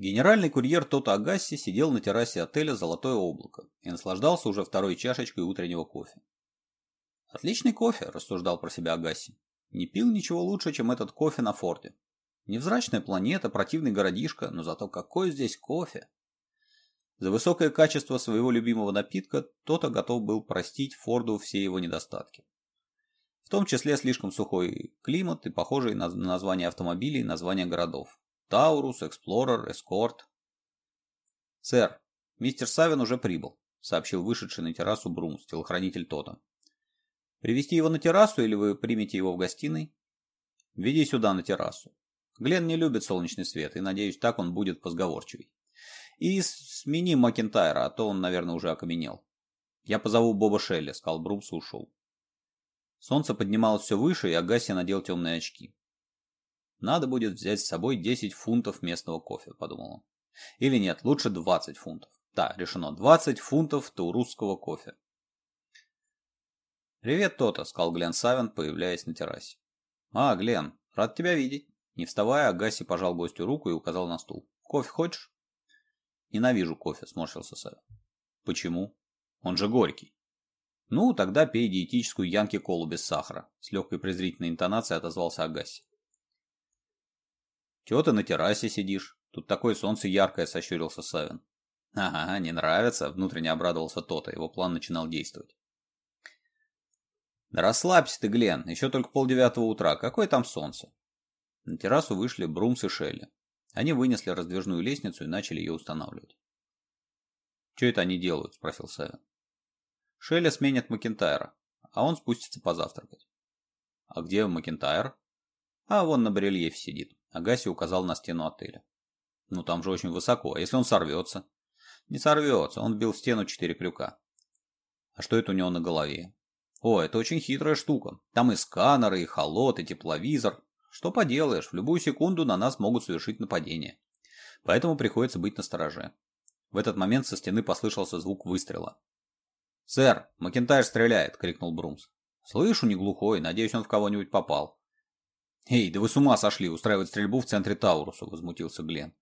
Генеральный курьер Тото Агасси сидел на террасе отеля «Золотое облако» и наслаждался уже второй чашечкой утреннего кофе. «Отличный кофе», – рассуждал про себя Агасси. «Не пил ничего лучше, чем этот кофе на форте. Невзрачная планета, противный городишко, но зато какой здесь кофе!» За высокое качество своего любимого напитка Тото готов был простить Форду все его недостатки. В том числе слишком сухой климат и похожие на названия автомобилей названия городов. Таурус, Эксплорер, Эскорт. «Сэр, мистер Савин уже прибыл», — сообщил вышедший на террасу Брумс, телохранитель Тота. Привести его на террасу или вы примете его в гостиной?» «Веди сюда на террасу. Глен не любит солнечный свет, и, надеюсь, так он будет посговорчивей. И смени Макентайра, а то он, наверное, уже окаменел. Я позову Боба Шелли», — сказал Брумс и ушел. Солнце поднималось все выше, и Агасия надел темные очки. Надо будет взять с собой 10 фунтов местного кофе, подумал он. Или нет, лучше 20 фунтов. Да, решено, 20 фунтов таурусского кофе. «Привет, Тота», — сказал Глен Савин, появляясь на террасе. «А, Глен, рад тебя видеть». Не вставая, Агаси пожал гостю руку и указал на стул. «Кофе хочешь?» «Ненавижу кофе», — сморщился Савин. «Почему? Он же горький». «Ну, тогда пей диетическую Янки-колу без сахара», — с легкой презрительной интонацией отозвался Агаси. «Чего ты на террасе сидишь? Тут такое солнце яркое», — сощурился Савин. «Ага, не нравится», — внутренне обрадовался Тота, его план начинал действовать. «Да расслабься ты, Глен, еще только полдевятого утра, какое там солнце?» На террасу вышли Брумс и Шелли. Они вынесли раздвижную лестницу и начали ее устанавливать. «Че это они делают?» – спросил Савин. «Шелли сменит Макентайра, а он спустится позавтракать». «А где Макентайр?» «А вон на барельефе сидит». Агаси указал на стену отеля. «Ну там же очень высоко, а если он сорвется?» «Не сорвется, он бил в стену четыре крюка». «А что это у него на голове?» «О, это очень хитрая штука. Там и сканеры, и холод, и тепловизор. Что поделаешь, в любую секунду на нас могут совершить нападение. Поэтому приходится быть настороже». В этот момент со стены послышался звук выстрела. «Сэр, Макинтайр стреляет!» — крикнул Брумс. «Слышу, не глухой. Надеюсь, он в кого-нибудь попал». «Эй, да вы с ума сошли устраивать стрельбу в центре Тауруса», — возмутился Глен.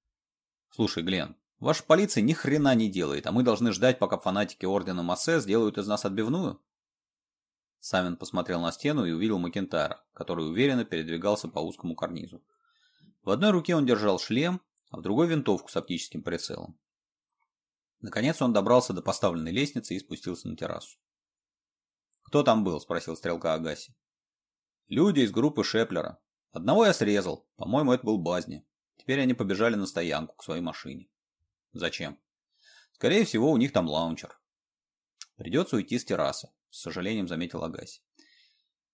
«Слушай, Глен, ваша полиция ни хрена не делает, а мы должны ждать, пока фанатики Ордена Массе сделают из нас отбивную?» Самин посмотрел на стену и увидел Макентара, который уверенно передвигался по узкому карнизу. В одной руке он держал шлем, а в другой винтовку с оптическим прицелом. Наконец он добрался до поставленной лестницы и спустился на террасу. «Кто там был?» – спросил стрелка Агаси. «Люди из группы Шеплера», Одного я срезал. По-моему, это был Базни. Теперь они побежали на стоянку к своей машине. Зачем? Скорее всего, у них там лаунчер. Придется уйти с террасы, с сожалением заметил Агаси.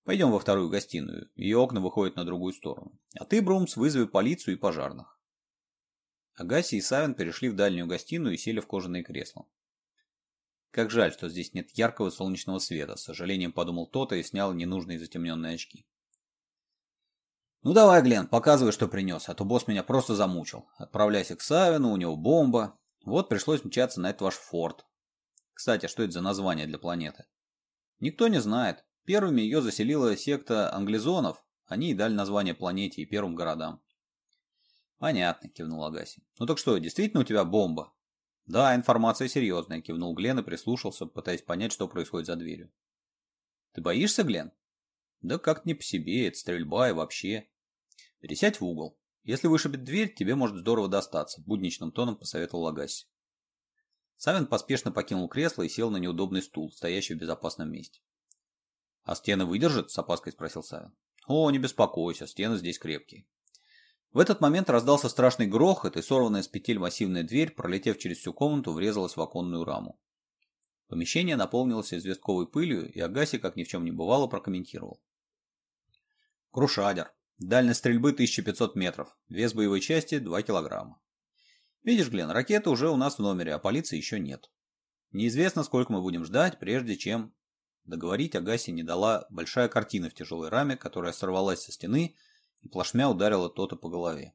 Пойдем во вторую гостиную. Ее окна выходят на другую сторону. А ты, Брумс, вызови полицию и пожарных. Агаси и Савин перешли в дальнюю гостиную и сели в кожаные кресла. Как жаль, что здесь нет яркого солнечного света, с сожалением подумал Тота и снял ненужные затемненные очки. «Ну давай, Глен, показывай, что принес, а то босс меня просто замучил. Отправляйся к Савину, у него бомба. Вот пришлось мчаться на этот ваш форт. Кстати, а что это за название для планеты?» «Никто не знает. Первыми ее заселила секта англизонов. Они и дали название планете и первым городам». «Понятно», — кивнул Агаси. «Ну так что, действительно у тебя бомба?» «Да, информация серьезная», — кивнул Глен и прислушался, пытаясь понять, что происходит за дверью. «Ты боишься, Глен?» «Да как-то не по себе, это стрельба и вообще». Пересядь в угол. Если вышибет дверь, тебе может здорово достаться, будничным тоном посоветовал Агаси. Савин поспешно покинул кресло и сел на неудобный стул, стоящий в безопасном месте. «А стены выдержат?» – с опаской спросил Савин. «О, не беспокойся, стены здесь крепкие». В этот момент раздался страшный грохот, и сорванная с петель массивная дверь, пролетев через всю комнату, врезалась в оконную раму. Помещение наполнилось известковой пылью, и Агаси, как ни в чем не бывало, прокомментировал. «Крушадер. Дальность стрельбы 1500 метров, вес боевой части 2 килограмма. Видишь, Глен, ракеты уже у нас в номере, а полиции еще нет. Неизвестно, сколько мы будем ждать, прежде чем... Договорить Агаси не дала большая картина в тяжелой раме, которая сорвалась со стены и плашмя ударила то-то по голове.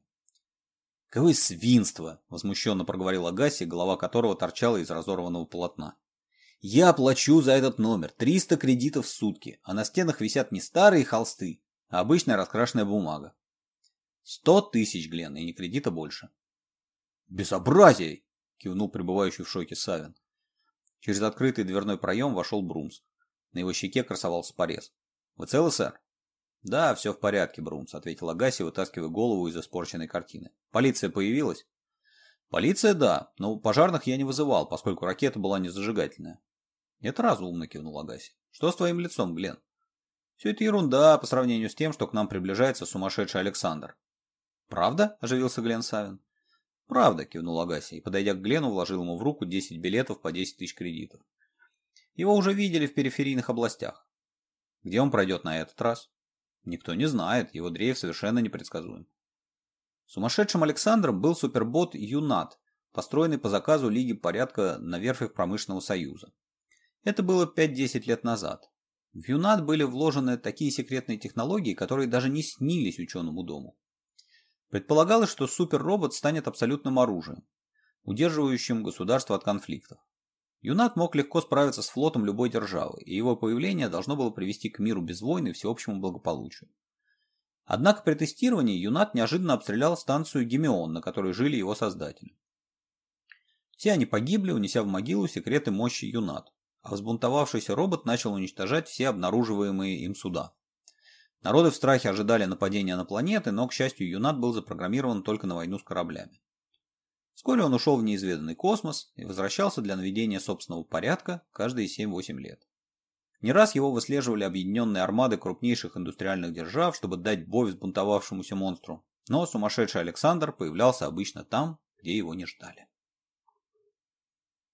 «Какое свинство!» – возмущенно проговорил Агаси, голова которого торчала из разорванного полотна. «Я плачу за этот номер. 300 кредитов в сутки, а на стенах висят не старые холсты, Обычная раскрашенная бумага. Сто тысяч, Глен, и не кредита больше. Безобразие! Кивнул пребывающий в шоке Савин. Через открытый дверной проем вошел Брумс. На его щеке красовался порез. Вы целы, сэр? Да, все в порядке, Брумс, ответил Гаси, вытаскивая голову из испорченной картины. Полиция появилась? Полиция, да, но пожарных я не вызывал, поскольку ракета была незажигательная. Это разумно, кивнул Агаси. Что с твоим лицом, Глен? Все это ерунда по сравнению с тем, что к нам приближается сумасшедший Александр. «Правда?» – оживился Глен Савин. «Правда», – кивнул Агаси, и, подойдя к Глену, вложил ему в руку 10 билетов по 10 тысяч кредитов. Его уже видели в периферийных областях. Где он пройдет на этот раз? Никто не знает, его дрейф совершенно непредсказуем. Сумасшедшим Александром был супербот «Юнат», построенный по заказу Лиги порядка на верфях Промышленного Союза. Это было 5-10 лет назад. В Юнат были вложены такие секретные технологии, которые даже не снились ученому дому. Предполагалось, что суперробот станет абсолютным оружием, удерживающим государство от конфликтов. Юнат мог легко справиться с флотом любой державы, и его появление должно было привести к миру без войн и всеобщему благополучию. Однако при тестировании Юнат неожиданно обстрелял станцию Гемион, на которой жили его создатели. Все они погибли, унеся в могилу секреты мощи Юнат а взбунтовавшийся робот начал уничтожать все обнаруживаемые им суда. Народы в страхе ожидали нападения на планеты, но, к счастью, Юнат был запрограммирован только на войну с кораблями. Вскоре он ушел в неизведанный космос и возвращался для наведения собственного порядка каждые 7-8 лет. Не раз его выслеживали объединенные армады крупнейших индустриальных держав, чтобы дать бой взбунтовавшемуся монстру, но сумасшедший Александр появлялся обычно там, где его не ждали.